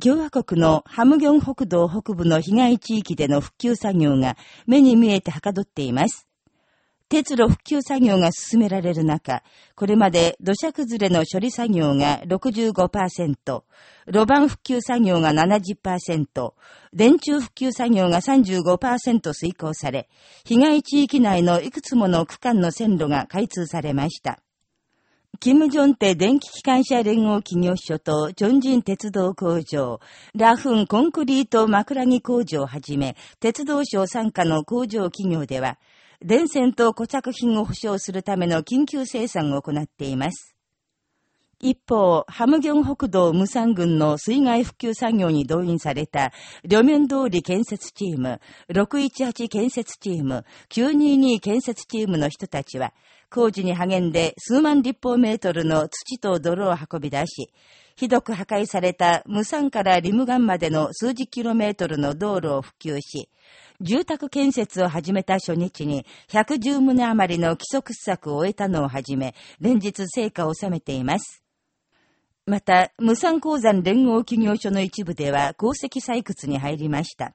共和国のハムギョン北道北部の被害地域での復旧作業が目に見えてはかどっています。鉄路復旧作業が進められる中、これまで土砂崩れの処理作業が65%、路盤復旧作業が70%、電柱復旧作業が35%遂行され、被害地域内のいくつもの区間の線路が開通されました。キム・ジョンテ電気機関車連合企業所とチョンジン鉄道工場、ラフンコンクリート枕木工場をはじめ、鉄道省参加の工場企業では、電線と固着品を保障するための緊急生産を行っています。一方、ハムギョン北道無産軍の水害復旧作業に動員された、両面通り建設チーム、618建設チーム、922建設チームの人たちは、工事に励んで数万立方メートルの土と泥を運び出し、ひどく破壊された無産からリムガンまでの数十キロメートルの道路を復旧し、住宅建設を始めた初日に110棟余りの規則施策を終えたのをはじめ、連日成果を収めています。また、無産鉱山連合企業所の一部では鉱石採掘に入りました。